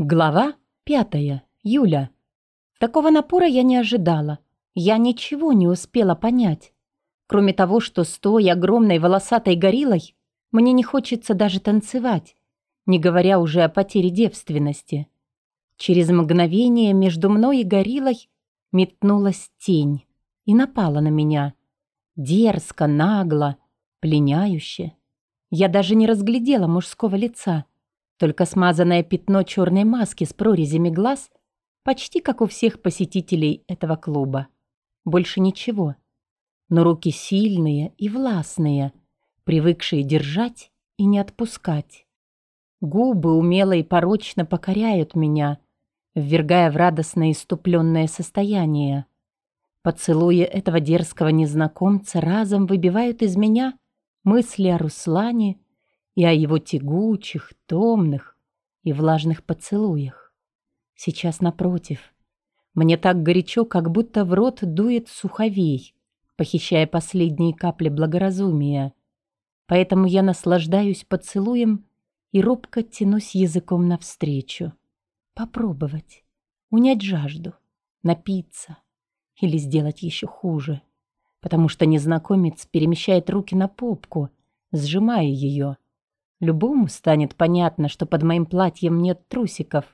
Глава пятая. Юля. Такого напора я не ожидала. Я ничего не успела понять. Кроме того, что с той огромной волосатой гориллой мне не хочется даже танцевать, не говоря уже о потере девственности. Через мгновение между мной и гориллой метнулась тень и напала на меня. Дерзко, нагло, пленяюще. Я даже не разглядела мужского лица — только смазанное пятно черной маски с прорезями глаз, почти как у всех посетителей этого клуба. Больше ничего. Но руки сильные и властные, привыкшие держать и не отпускать. Губы умело и порочно покоряют меня, ввергая в радостное иступленное состояние. Поцелуи этого дерзкого незнакомца разом выбивают из меня мысли о Руслане и о его тягучих, томных и влажных поцелуях. Сейчас напротив. Мне так горячо, как будто в рот дует суховей, похищая последние капли благоразумия. Поэтому я наслаждаюсь поцелуем и робко тянусь языком навстречу. Попробовать, унять жажду, напиться или сделать еще хуже, потому что незнакомец перемещает руки на попку, сжимая ее, Любому станет понятно, что под моим платьем нет трусиков.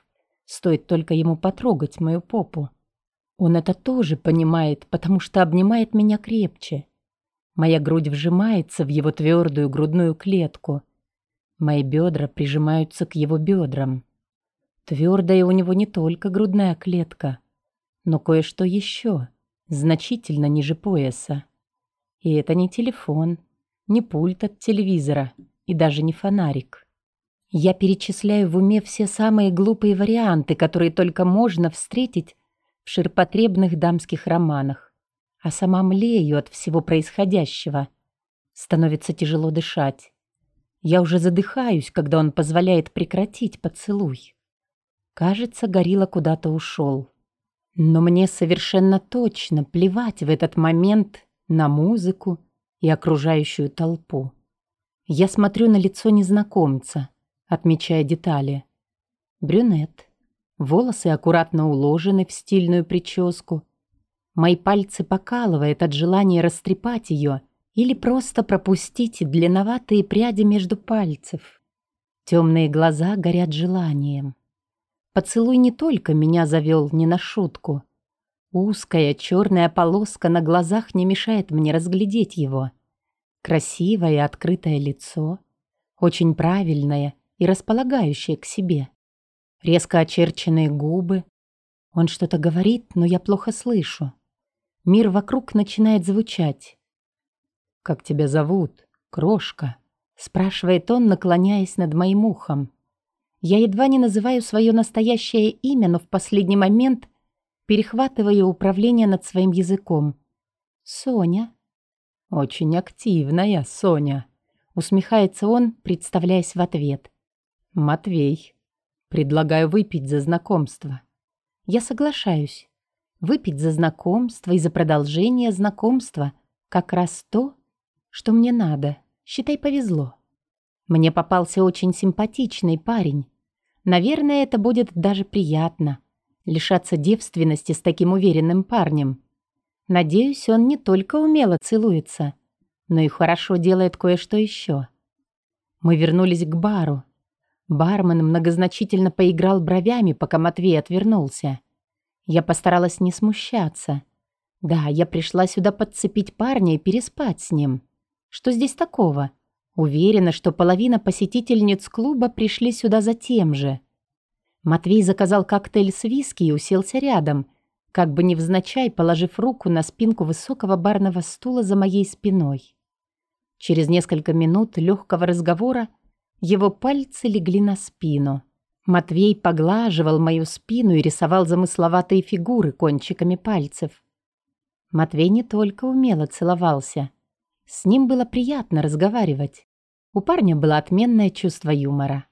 Стоит только ему потрогать мою попу. Он это тоже понимает, потому что обнимает меня крепче. Моя грудь вжимается в его твердую грудную клетку. Мои бедра прижимаются к его бедрам. Твердая у него не только грудная клетка, но кое-что еще, значительно ниже пояса. И это не телефон, не пульт от телевизора — и даже не фонарик. Я перечисляю в уме все самые глупые варианты, которые только можно встретить в ширпотребных дамских романах, а сама млею от всего происходящего. Становится тяжело дышать. Я уже задыхаюсь, когда он позволяет прекратить поцелуй. Кажется, горилла куда-то ушел. Но мне совершенно точно плевать в этот момент на музыку и окружающую толпу. Я смотрю на лицо незнакомца, отмечая детали. Брюнет. Волосы аккуратно уложены в стильную прическу. Мои пальцы покалывает от желания растрепать ее или просто пропустить длинноватые пряди между пальцев. Темные глаза горят желанием. Поцелуй не только меня завел не на шутку. Узкая черная полоска на глазах не мешает мне разглядеть его — Красивое открытое лицо, очень правильное и располагающее к себе. Резко очерченные губы. Он что-то говорит, но я плохо слышу. Мир вокруг начинает звучать. «Как тебя зовут, крошка?» — спрашивает он, наклоняясь над моим ухом. Я едва не называю свое настоящее имя, но в последний момент перехватываю управление над своим языком. «Соня», «Очень активная, Соня», — усмехается он, представляясь в ответ. «Матвей, предлагаю выпить за знакомство». Я соглашаюсь. Выпить за знакомство и за продолжение знакомства — как раз то, что мне надо. Считай, повезло. Мне попался очень симпатичный парень. Наверное, это будет даже приятно — лишаться девственности с таким уверенным парнем — Надеюсь, он не только умело целуется, но и хорошо делает кое-что еще. Мы вернулись к бару. Бармен многозначительно поиграл бровями, пока Матвей отвернулся. Я постаралась не смущаться. Да, я пришла сюда подцепить парня и переспать с ним. Что здесь такого? Уверена, что половина посетительниц клуба пришли сюда за тем же. Матвей заказал коктейль с виски и уселся рядом, как бы невзначай положив руку на спинку высокого барного стула за моей спиной. Через несколько минут легкого разговора его пальцы легли на спину. Матвей поглаживал мою спину и рисовал замысловатые фигуры кончиками пальцев. Матвей не только умело целовался. С ним было приятно разговаривать. У парня было отменное чувство юмора.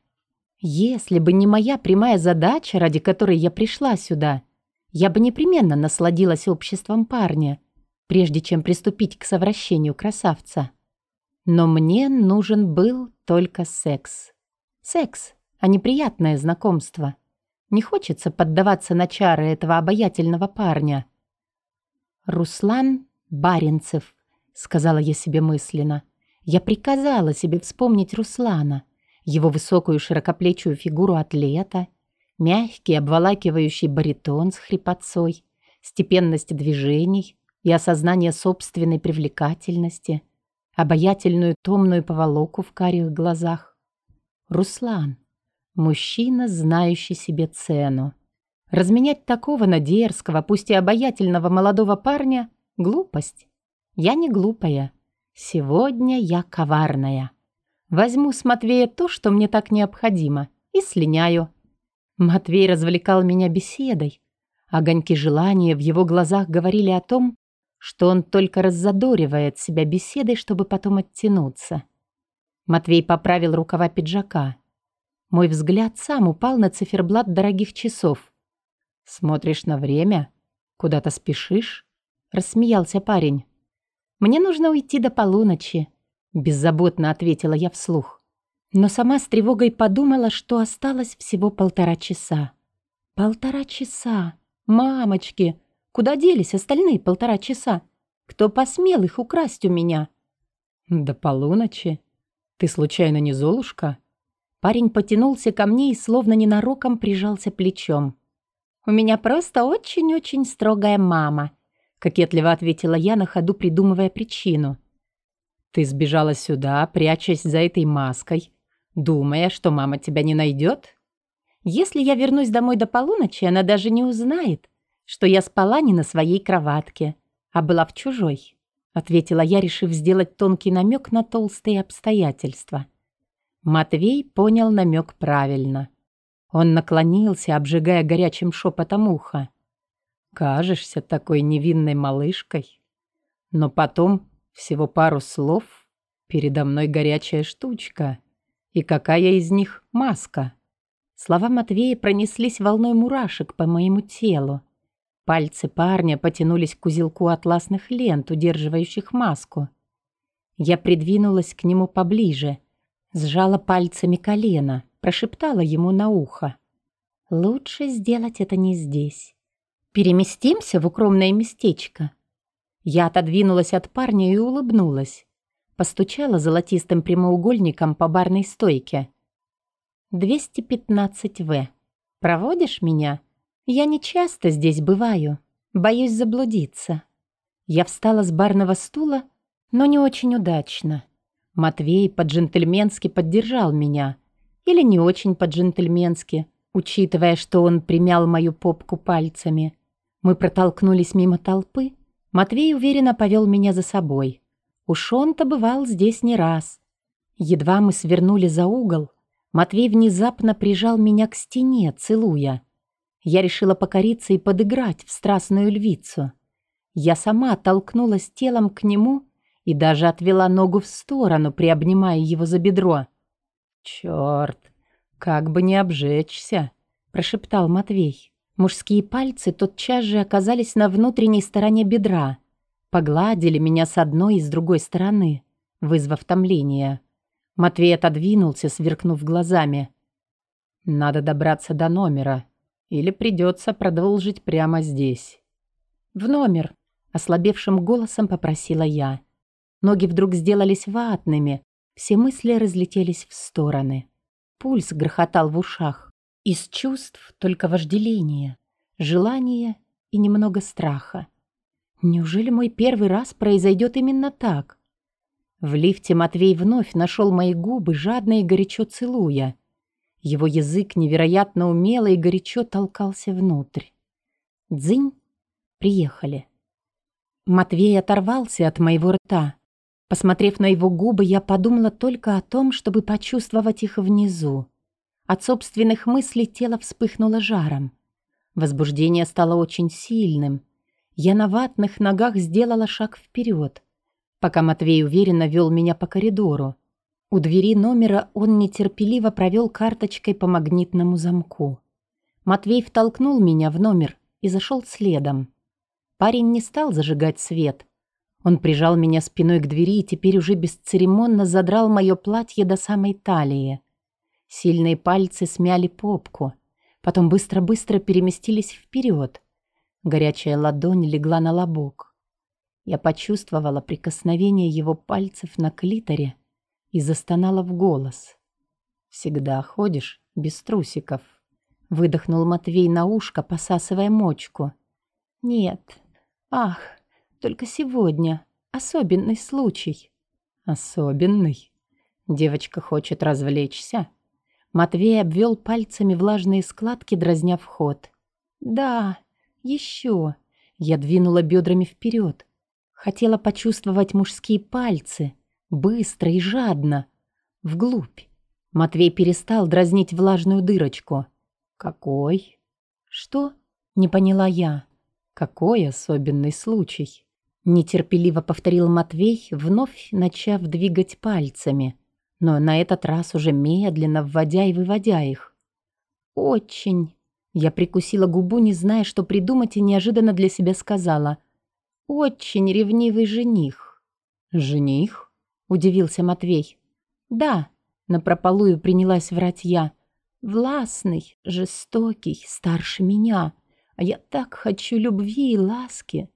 Если бы не моя прямая задача, ради которой я пришла сюда — я бы непременно насладилась обществом парня, прежде чем приступить к совращению красавца. Но мне нужен был только секс. Секс, а не приятное знакомство. Не хочется поддаваться на чары этого обаятельного парня. «Руслан Баренцев», — сказала я себе мысленно. Я приказала себе вспомнить Руслана, его высокую широкоплечую фигуру атлета, мягкий обволакивающий баритон с хрипотцой, степенность движений и осознание собственной привлекательности, обаятельную томную поволоку в карих глазах. Руслан. Мужчина, знающий себе цену. Разменять такого на дерзкого, пусть и обаятельного молодого парня — глупость. Я не глупая. Сегодня я коварная. Возьму с Матвея то, что мне так необходимо, и слиняю. Матвей развлекал меня беседой. Огоньки желания в его глазах говорили о том, что он только раззадоривает себя беседой, чтобы потом оттянуться. Матвей поправил рукава пиджака. Мой взгляд сам упал на циферблат дорогих часов. «Смотришь на время? Куда-то спешишь?» — рассмеялся парень. «Мне нужно уйти до полуночи», — беззаботно ответила я вслух. Но сама с тревогой подумала, что осталось всего полтора часа. «Полтора часа! Мамочки! Куда делись остальные полтора часа? Кто посмел их украсть у меня?» «До полуночи? Ты случайно не Золушка?» Парень потянулся ко мне и словно ненароком прижался плечом. «У меня просто очень-очень строгая мама», — кокетливо ответила я на ходу, придумывая причину. «Ты сбежала сюда, прячась за этой маской, думая, что мама тебя не найдет? Если я вернусь домой до полуночи, она даже не узнает, что я спала не на своей кроватке, а была в чужой», — ответила я, решив сделать тонкий намек на толстые обстоятельства. Матвей понял намек правильно. Он наклонился, обжигая горячим шепотом ухо. «Кажешься такой невинной малышкой. Но потом всего пару слов, передо мной горячая штучка. И какая из них маска?» Слова Матвея пронеслись волной мурашек по моему телу. Пальцы парня потянулись к узелку атласных лент, удерживающих маску. Я придвинулась к нему поближе, Сжала пальцами колено, прошептала ему на ухо. «Лучше сделать это не здесь. Переместимся в укромное местечко». Я отодвинулась от парня и улыбнулась. Постучала золотистым прямоугольником по барной стойке. «215В. Проводишь меня? Я не часто здесь бываю. Боюсь заблудиться». Я встала с барного стула, но не очень удачно. Матвей по-джентльменски поддержал меня. Или не очень по-джентльменски, учитывая, что он примял мою попку пальцами. Мы протолкнулись мимо толпы. Матвей уверенно повел меня за собой. Уж он-то бывал здесь не раз. Едва мы свернули за угол, Матвей внезапно прижал меня к стене, целуя. Я решила покориться и подыграть в страстную львицу. Я сама толкнулась телом к нему и даже отвела ногу в сторону, приобнимая его за бедро. «Чёрт, как бы не обжечься!» – прошептал Матвей. Мужские пальцы тотчас же оказались на внутренней стороне бедра, погладили меня с одной и с другой стороны, вызвав томление. Матвей отодвинулся, сверкнув глазами. «Надо добраться до номера, или придется продолжить прямо здесь». «В номер», — ослабевшим голосом попросила я. Ноги вдруг сделались ватными, все мысли разлетелись в стороны. Пульс грохотал в ушах. Из чувств только вожделение, желание и немного страха. Неужели мой первый раз произойдет именно так? В лифте Матвей вновь нашел мои губы, жадно и горячо целуя. Его язык невероятно умело и горячо толкался внутрь. Дзынь, приехали. Матвей оторвался от моего рта. Посмотрев на его губы, я подумала только о том, чтобы почувствовать их внизу. От собственных мыслей тело вспыхнуло жаром. Возбуждение стало очень сильным. Я на ватных ногах сделала шаг вперед, пока Матвей уверенно вел меня по коридору. У двери номера он нетерпеливо провел карточкой по магнитному замку. Матвей втолкнул меня в номер и зашел следом. Парень не стал зажигать свет — он прижал меня спиной к двери и теперь уже бесцеремонно задрал мое платье до самой талии. Сильные пальцы смяли попку. потом быстро-быстро переместились вперед. Горячая ладонь легла на лобок. Я почувствовала прикосновение его пальцев на клиторе и застонала в голос. «Всегда ходишь без трусиков», — выдохнул Матвей на ушко, посасывая мочку. «Нет. Ах, только сегодня. Особенный случай». «Особенный?» Девочка хочет развлечься. Матвей обвел пальцами влажные складки, дразня вход. «Да, еще». Я двинула бедрами вперед. Хотела почувствовать мужские пальцы, быстро и жадно, вглубь. Матвей перестал дразнить влажную дырочку. «Какой?» «Что?» — не поняла я. «Какой особенный случай?» Нетерпеливо повторил Матвей, вновь начав двигать пальцами, но на этот раз уже медленно вводя и выводя их. «Очень!» Я прикусила губу, не зная, что придумать, и неожиданно для себя сказала. «Очень ревнивый жених». «Жених?» — удивился Матвей. «Да», Напропалую принялась врать я. Властный, жестокий, старше меня. А я так хочу любви и ласки.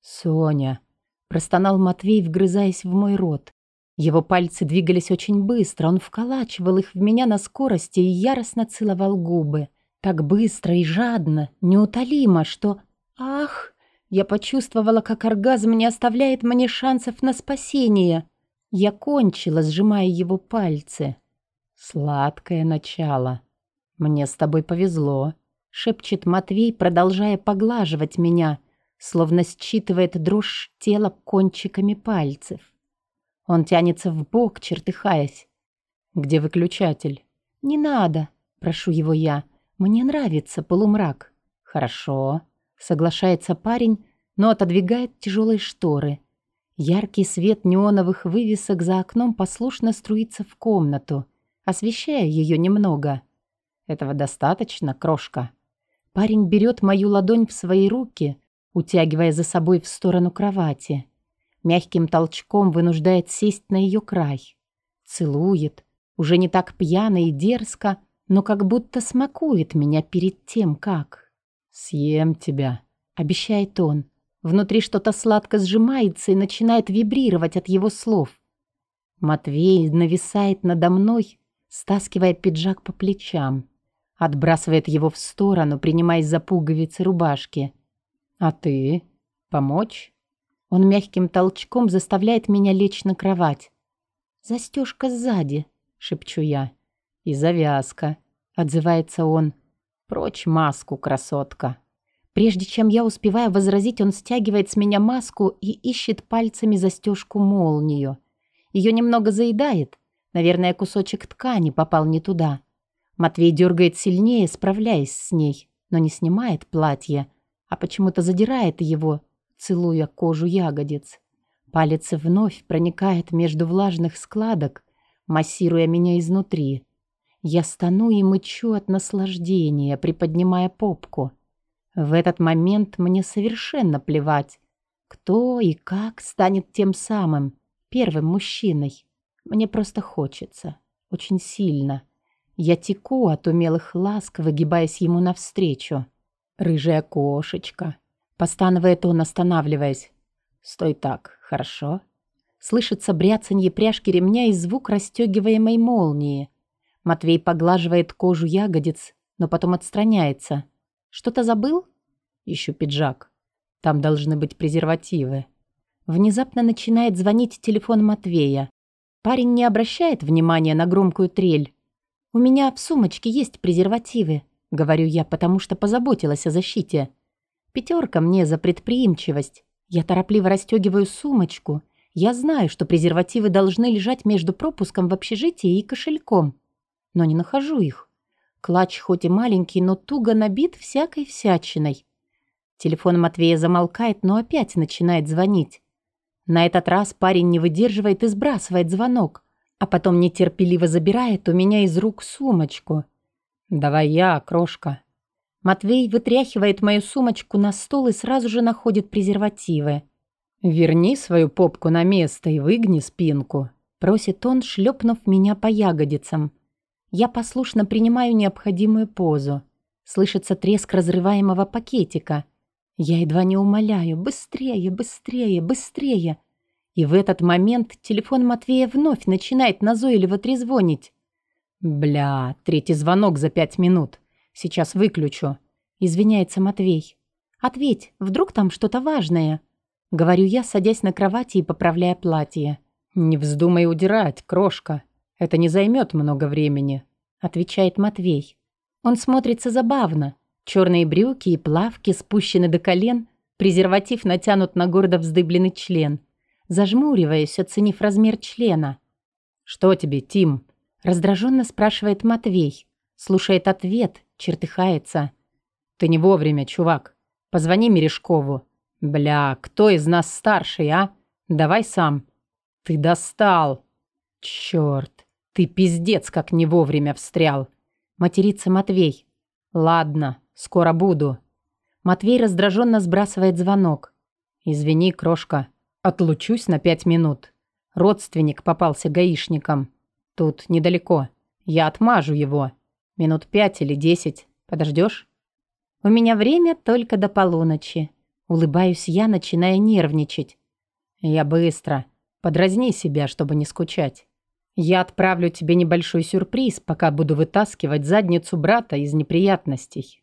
Соня, простонал Матвей, вгрызаясь в мой рот. Его пальцы двигались очень быстро, он вколачивал их в меня на скорости и яростно целовал губы. Так быстро и жадно, неутолимо, что... Ах! Я почувствовала, как оргазм не оставляет мне шансов на спасение. Я кончила, сжимая его пальцы. «Сладкое начало. Мне с тобой повезло», — шепчет Матвей, продолжая поглаживать меня, словно считывает дрожь тела кончиками пальцев. Он тянется в бок, чертыхаясь. «Где выключатель?» «Не надо», — прошу его я. «Мне нравится полумрак». «Хорошо», — соглашается парень, но отодвигает тяжелые шторы — Яркий свет неоновых вывесок за окном послушно струится в комнату, освещая ее немного. Этого достаточно, крошка. Парень берет мою ладонь в свои руки, утягивая за собой в сторону кровати. Мягким толчком вынуждает сесть на ее край. Целует, уже не так пьяно и дерзко, но как будто смакует меня перед тем, как. «Съем тебя», — обещает он. Внутри что-то сладко сжимается и начинает вибрировать от его слов. Матвей нависает надо мной, стаскивая пиджак по плечам. Отбрасывает его в сторону, принимаясь за пуговицы рубашки. «А ты? Помочь?» Он мягким толчком заставляет меня лечь на кровать. «Застежка сзади», — шепчу я. «И завязка», — отзывается он. «Прочь маску, красотка». Прежде чем я успеваю возразить, он стягивает с меня маску и ищет пальцами застежку-молнию. Ее немного заедает. Наверное, кусочек ткани попал не туда. Матвей дергает сильнее, справляясь с ней, но не снимает платье, а почему-то задирает его, целуя кожу ягодиц. Палец вновь проникает между влажных складок, массируя меня изнутри. Я стану и мычу от наслаждения, приподнимая попку. В этот момент мне совершенно плевать, кто и как станет тем самым, первым мужчиной. Мне просто хочется. Очень сильно. Я теку от умелых ласк, выгибаясь ему навстречу. «Рыжая кошечка», — постанывает он, останавливаясь. «Стой так, хорошо?» Слышится бряцанье пряжки ремня и звук расстегиваемой молнии. Матвей поглаживает кожу ягодиц, но потом отстраняется. Что-то забыл? Ищу пиджак. Там должны быть презервативы. Внезапно начинает звонить телефон Матвея. Парень не обращает внимания на громкую трель. «У меня в сумочке есть презервативы», — говорю я, потому что позаботилась о защите. Пятерка мне за предприимчивость. Я торопливо расстегиваю сумочку. Я знаю, что презервативы должны лежать между пропуском в общежитии и кошельком. Но не нахожу их. Клатч хоть и маленький, но туго набит всякой всячиной. Телефон Матвея замолкает, но опять начинает звонить. На этот раз парень не выдерживает и сбрасывает звонок, а потом нетерпеливо забирает у меня из рук сумочку. «Давай я, крошка». Матвей вытряхивает мою сумочку на стол и сразу же находит презервативы. «Верни свою попку на место и выгни спинку», — просит он, шлепнув меня по ягодицам. Я послушно принимаю необходимую позу. Слышится треск разрываемого пакетика. Я едва не умоляю «быстрее, быстрее, быстрее!» И в этот момент телефон Матвея вновь начинает назойливо трезвонить. «Бля, третий звонок за пять минут. Сейчас выключу», — извиняется Матвей. «Ответь, вдруг там что-то важное?» Говорю я, садясь на кровати и поправляя платье. «Не вздумай удирать, крошка. Это не займет много времени», — отвечает Матвей. Он смотрится забавно. Черные брюки и плавки спущены до колен, презерватив натянут на гордо вздыбленный член. Зажмуриваясь, оценив размер члена. «Что тебе, Тим?» — раздраженно спрашивает Матвей. Слушает ответ, чертыхается. «Ты не вовремя, чувак. Позвони Мережкову. Бля, кто из нас старший, а? Давай сам. Ты достал. Черт, ты пиздец как не вовремя встрял. Матерится Матвей. Ладно, скоро буду. Матвей раздраженно сбрасывает звонок. Извини, крошка, отлучусь на пять минут. Родственник попался гаишником. Тут недалеко. Я отмажу его. Минут пять или десять. Подождешь? У меня время только до полуночи. Улыбаюсь я, начиная нервничать. Я быстро. Подразни себя, чтобы не скучать. Я отправлю тебе небольшой сюрприз, пока буду вытаскивать задницу брата из неприятностей.